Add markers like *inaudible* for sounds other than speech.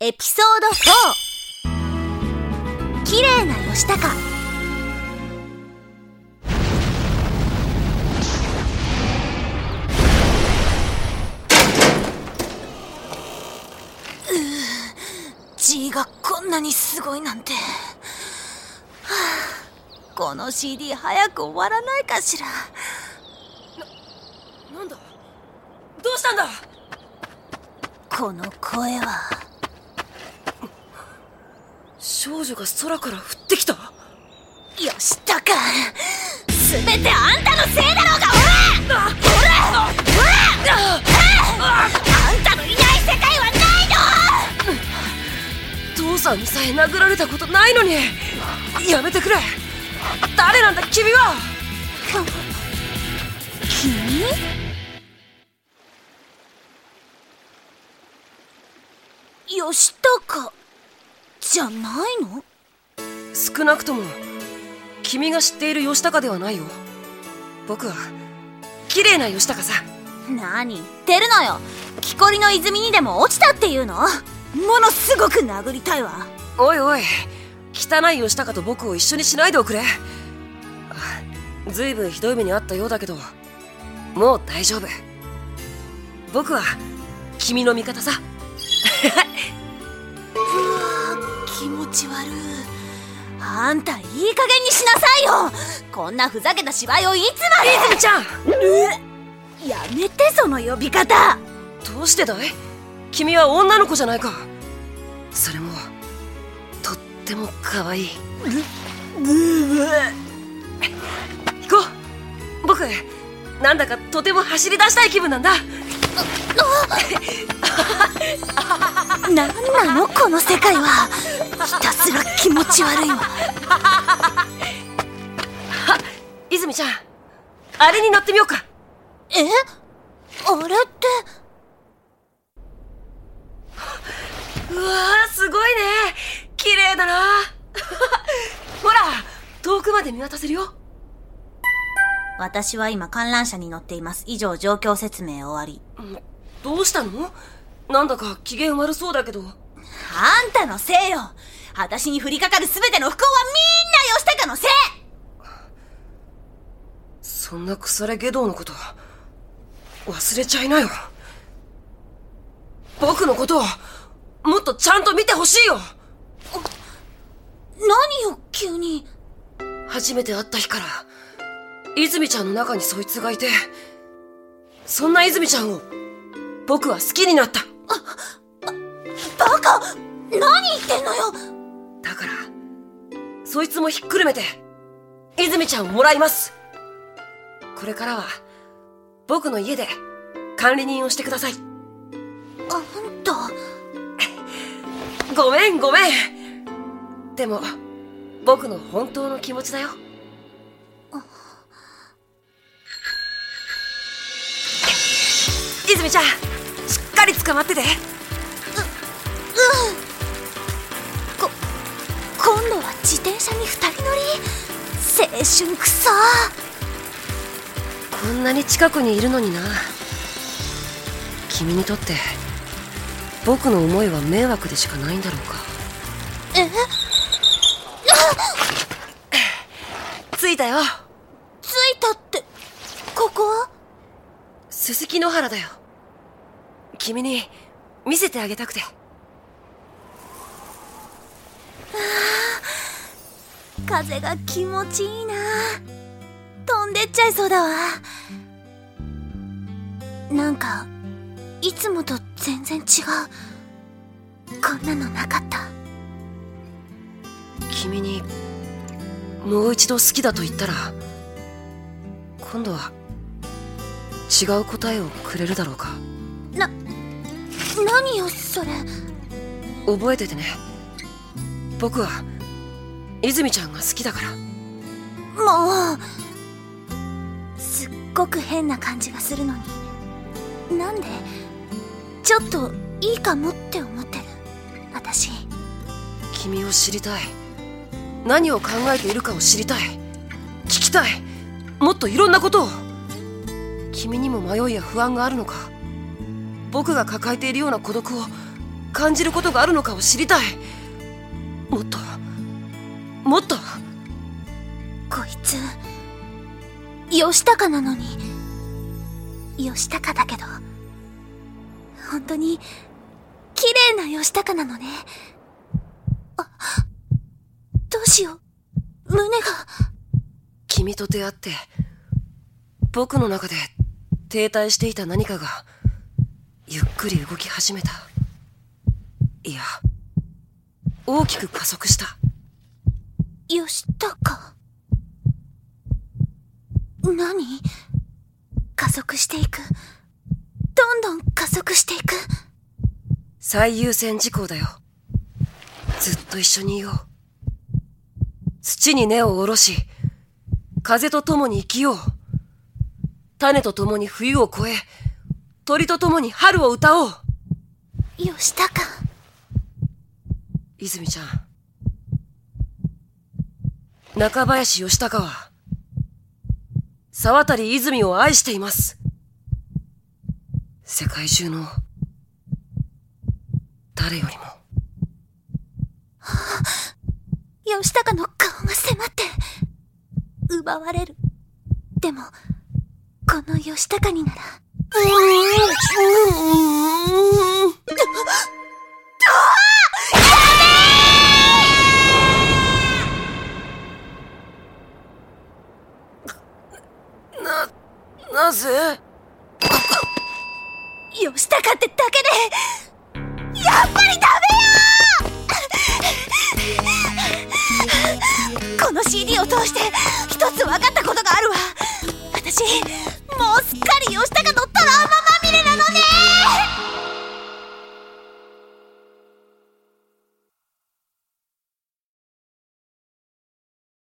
エピソード4綺麗な義高 G がこんなにすごいなんて、はあ、この CD 早く終わらないかしら。な、なんだ？どうしたんだ？この声は少女が空から降ってきた？義高全てあんたのせいだろうがおらおあんたのいない世界はないの。父さんにさえ殴られたことないのに。やめてくれ。誰なんだ君は。君？義高じゃないの？少なくとも君が知っている義高ではないよ。僕は綺麗な義高さ。何？言ってるのよ。木こりの泉にでも落ちたっていうの？ものすごく殴りたいわ。おいおい。汚い義高と僕を一緒にしないでおくれ。ずいぶんひどい目にあったようだけどもう大丈夫。僕は君の味方さ気持ち悪い。あんたいい加減にしなさいよ。こんなふざけた芝居をいつまで。泉ちゃん。やめてその呼び方。どうしてだい？君は女の子じゃないか。それもとっても可愛い。ブーブー行こう。僕なんだかとても走り出したい気分なんだ。*laughs* 何なの？この世界は。ひたすら気持ち悪いわ。*laughs* 泉ちゃんあれに乗ってみようか。え？あれって？うわーすごいね。綺麗だな。*laughs* ほら遠くまで見渡せるよ。私は今観覧車に乗っています。以上状況説明終わり。どうしたの？なんだか機嫌悪そうだけどあんたのせいよ。私に降りかかる全ての不幸はみんな義高のせい。そんな腐れ下道のこと忘れちゃいなよ。僕のことをもっとちゃんと見てほしいよ。何よ急に。初めて会った日から泉ちゃんの中にそいつがいてそんな泉ちゃんを僕は好きになった。バカ何言ってんのよ！だからそいつもひっくるめて泉ちゃんをもらいます。これからは僕の家で管理人をしてください。あんた *laughs* ごめんごめん。でも僕の本当の気持ちだよ。泉ちゃんしっかり捕まっててこ今度は自転車に二人乗り？青春くさ。こんなに近くにいるのにな。君にとって僕の思いは迷惑でしかないんだろうか。え？着いたよ。着いたってここは？鈴木野原だよ。君に見せてあげたくて風が気持ちいいな。飛んでっちゃいそうだわ。なんかいつもと全然違う。こんなのなかった。君にもう一度好きだと言ったら今度は違う答えをくれるだろうか。な何よそれ。覚えててね僕は泉ちゃんが好きだから。もうすっごく変な感じがするのに。なんでちょっといいかもって思ってる。私。君を知りたい。何を考えているかを知りたい。聞きたい。もっといろんなことを。君にも迷いや不安があるのか。僕が抱えているような孤独を感じることがあるのかを知りたいもっともっと。こいつ義高なのに。義高だけど。本当に綺麗な義高なのね。あどうしよう。胸が。君と出会って僕の中で停滞していた何かがゆっくり動き始めた。いや大きく加速した。義高何？加速していく。どんどん加速していく。最優先事項だよ。ずっと一緒にいよう。土に根を下ろし風と共に生きよう。種と共に冬を越え鳥と共に春を歌おう。義高泉ちゃん。中林義高は沢渡泉を愛しています。世界中の誰よりも。*laughs* 義高の顔が迫って奪われる。でもこの義高にならな、ぜ？吉高ってだけでやっぱりダメよ！この CD を通して一つ分かったことがあるわ。私もうすっかり